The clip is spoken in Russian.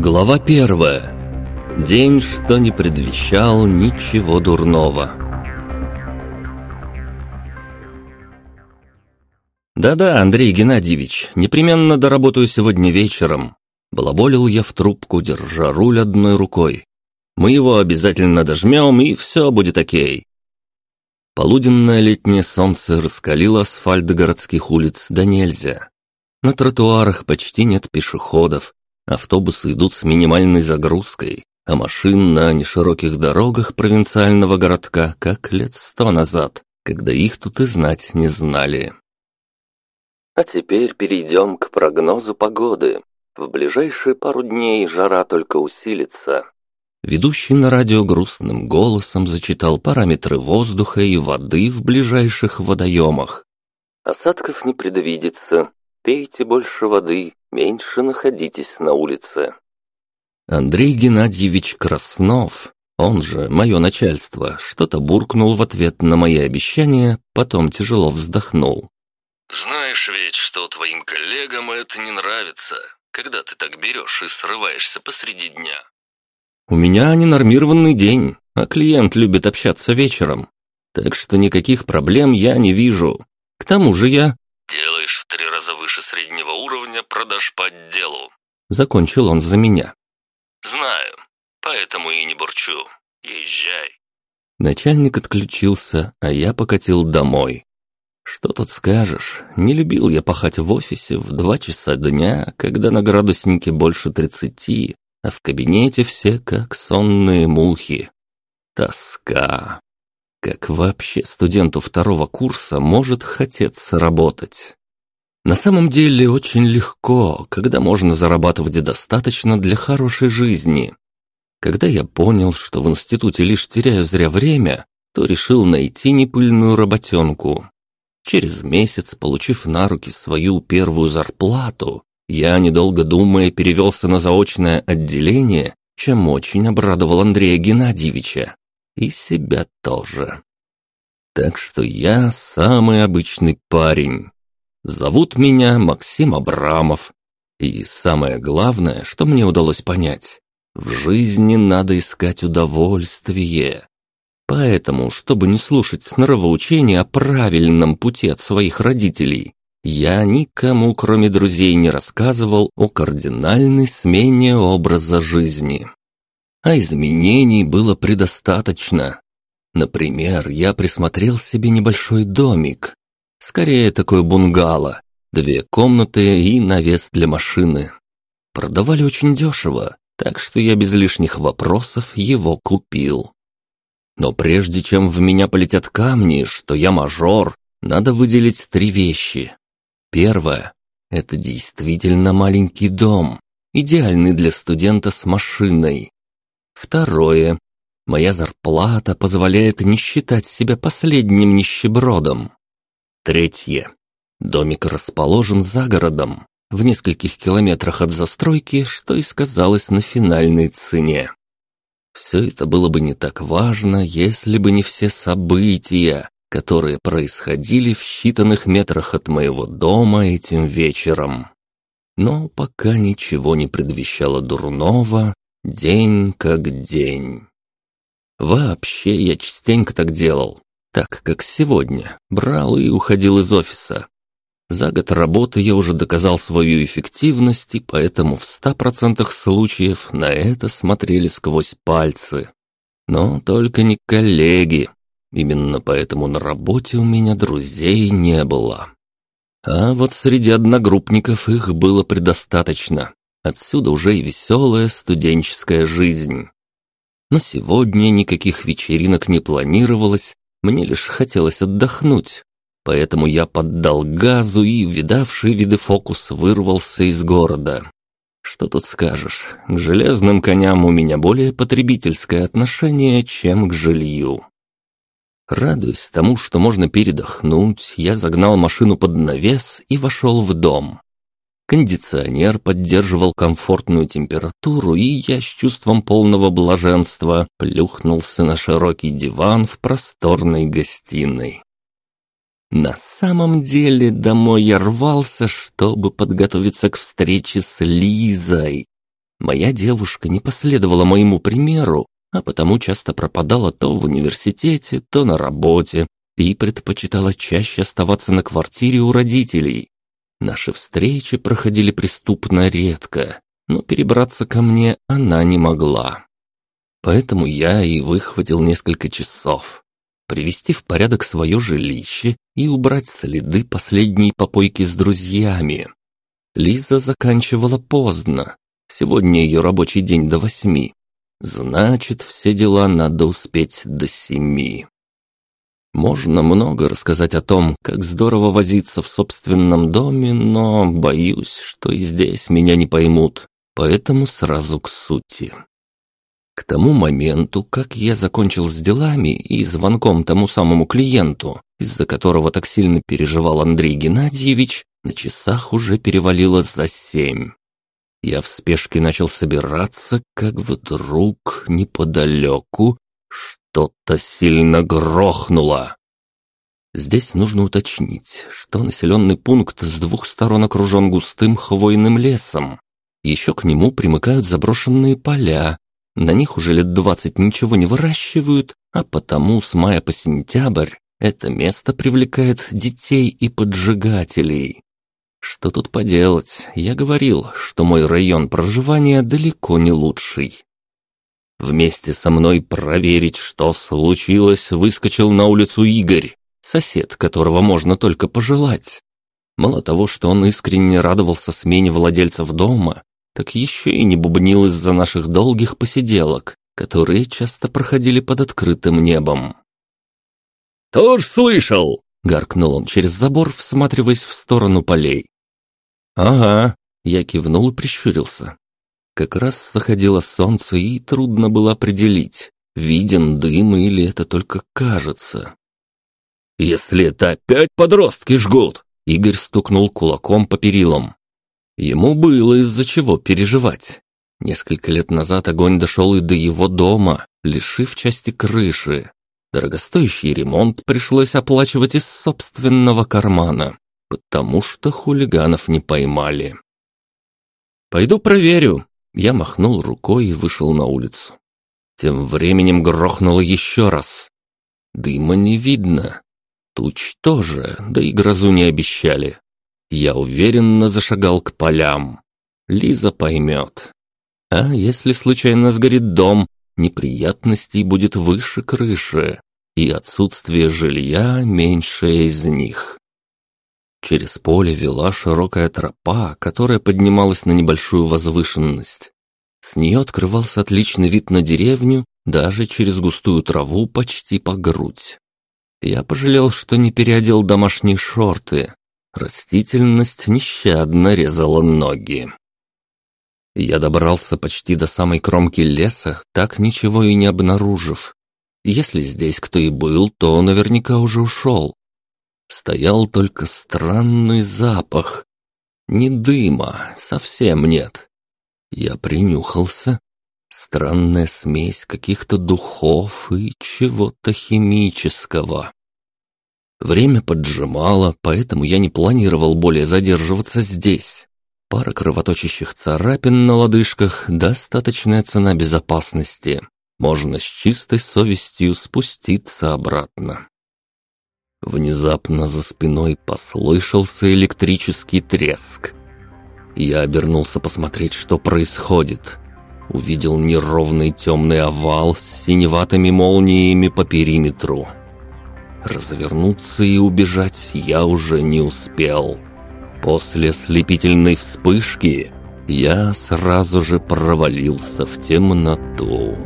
Глава первая. День, что не предвещал ничего дурного. «Да-да, Андрей Геннадьевич, непременно доработаю сегодня вечером». Балаболил я в трубку, держа руль одной рукой. «Мы его обязательно дожмем, и все будет окей». Полуденное летнее солнце раскалило асфальт городских улиц да нельзя. На тротуарах почти нет пешеходов, автобусы идут с минимальной загрузкой, а машин на нешироких дорогах провинциального городка как лет сто назад, когда их тут и знать не знали. А теперь перейдем к прогнозу погоды. В ближайшие пару дней жара только усилится. Ведущий на радио грустным голосом зачитал параметры воздуха и воды в ближайших водоемах. Осадков не предвидится. Пейте больше воды, меньше находитесь на улице. Андрей Геннадьевич Краснов, он же мое начальство, что-то буркнул в ответ на мои обещания, потом тяжело вздохнул. «Знаешь ведь, что твоим коллегам это не нравится, когда ты так берешь и срываешься посреди дня. У меня ненормированный день, а клиент любит общаться вечером. Так что никаких проблем я не вижу. К тому же я... Делаешь в три раза выше среднего уровня продаж по отделу. Закончил он за меня. Знаю, поэтому и не бурчу. Езжай. Начальник отключился, а я покатил домой. Что тут скажешь, не любил я пахать в офисе в два часа дня, когда на градуснике больше тридцати, а в кабинете все как сонные мухи. Тоска. Как вообще студенту второго курса может хотеться работать? На самом деле очень легко, когда можно зарабатывать достаточно для хорошей жизни. Когда я понял, что в институте лишь теряю зря время, то решил найти непыльную работенку. Через месяц, получив на руки свою первую зарплату, я, недолго думая, перевелся на заочное отделение, чем очень обрадовал Андрея Геннадьевича. И себя тоже. Так что я самый обычный парень. Зовут меня Максим Абрамов. И самое главное, что мне удалось понять, в жизни надо искать удовольствие. Поэтому, чтобы не слушать норовоучения о правильном пути от своих родителей, я никому, кроме друзей, не рассказывал о кардинальной смене образа жизни. А изменений было предостаточно. Например, я присмотрел себе небольшой домик. Скорее, такой бунгало. Две комнаты и навес для машины. Продавали очень дешево, так что я без лишних вопросов его купил. Но прежде чем в меня полетят камни, что я мажор, надо выделить три вещи. Первое – это действительно маленький дом, идеальный для студента с машиной. Второе – моя зарплата позволяет не считать себя последним нищебродом. Третье – домик расположен за городом, в нескольких километрах от застройки, что и сказалось на финальной цене. Все это было бы не так важно, если бы не все события, которые происходили в считанных метрах от моего дома этим вечером. Но пока ничего не предвещало дурного, день как день. Вообще я частенько так делал, так как сегодня, брал и уходил из офиса. За год работы я уже доказал свою эффективность, и поэтому в ста процентах случаев на это смотрели сквозь пальцы. Но только не коллеги, Именно поэтому на работе у меня друзей не было. А вот среди одногруппников их было предостаточно. Отсюда уже и веселая студенческая жизнь. На сегодня никаких вечеринок не планировалось, мне лишь хотелось отдохнуть. Поэтому я поддал газу и, видавший виды фокус, вырвался из города. Что тут скажешь, к железным коням у меня более потребительское отношение, чем к жилью. Радуясь тому, что можно передохнуть, я загнал машину под навес и вошел в дом. Кондиционер поддерживал комфортную температуру, и я с чувством полного блаженства плюхнулся на широкий диван в просторной гостиной. На самом деле домой я рвался, чтобы подготовиться к встрече с Лизой. Моя девушка не последовала моему примеру, а потому часто пропадала то в университете, то на работе и предпочитала чаще оставаться на квартире у родителей. Наши встречи проходили преступно редко, но перебраться ко мне она не могла. Поэтому я и выхватил несколько часов. Привести в порядок свое жилище и убрать следы последней попойки с друзьями. Лиза заканчивала поздно. Сегодня ее рабочий день до восьми. Значит, все дела надо успеть до семи. Можно много рассказать о том, как здорово возиться в собственном доме, но боюсь, что и здесь меня не поймут, поэтому сразу к сути. К тому моменту, как я закончил с делами и звонком тому самому клиенту, из-за которого так сильно переживал Андрей Геннадьевич, на часах уже перевалило за семь. Я в спешке начал собираться, как вдруг неподалеку что-то сильно грохнуло. Здесь нужно уточнить, что населенный пункт с двух сторон окружен густым хвойным лесом. Еще к нему примыкают заброшенные поля. На них уже лет двадцать ничего не выращивают, а потому с мая по сентябрь это место привлекает детей и поджигателей. Что тут поделать? Я говорил, что мой район проживания далеко не лучший. Вместе со мной проверить, что случилось, выскочил на улицу Игорь, сосед, которого можно только пожелать. Мало того, что он искренне радовался смене владельцев дома, так еще и не бубнил из-за наших долгих посиделок, которые часто проходили под открытым небом. «Тоже слышал!» — гаркнул он через забор, всматриваясь в сторону полей. «Ага», — я кивнул и прищурился. Как раз заходило солнце, и трудно было определить, виден дым или это только кажется. «Если это опять подростки жгут!» Игорь стукнул кулаком по перилам. Ему было из-за чего переживать. Несколько лет назад огонь дошел и до его дома, лишив части крыши. Дорогостоящий ремонт пришлось оплачивать из собственного кармана потому что хулиганов не поймали. «Пойду проверю», — я махнул рукой и вышел на улицу. Тем временем грохнуло еще раз. Дыма не видно. Туч тоже, да и грозу не обещали. Я уверенно зашагал к полям. Лиза поймет. А если случайно сгорит дом, неприятностей будет выше крыши, и отсутствие жилья меньшее из них. Через поле вела широкая тропа, которая поднималась на небольшую возвышенность. С нее открывался отличный вид на деревню, даже через густую траву почти по грудь. Я пожалел, что не переодел домашние шорты. Растительность нещадно резала ноги. Я добрался почти до самой кромки леса, так ничего и не обнаружив. Если здесь кто и был, то наверняка уже ушел. Стоял только странный запах. Не дыма, совсем нет. Я принюхался. Странная смесь каких-то духов и чего-то химического. Время поджимало, поэтому я не планировал более задерживаться здесь. Пара кровоточащих царапин на лодыжках – достаточная цена безопасности. Можно с чистой совестью спуститься обратно. Внезапно за спиной послышался электрический треск. Я обернулся посмотреть, что происходит. Увидел неровный темный овал с синеватыми молниями по периметру. Развернуться и убежать я уже не успел. После слепительной вспышки я сразу же провалился в темноту.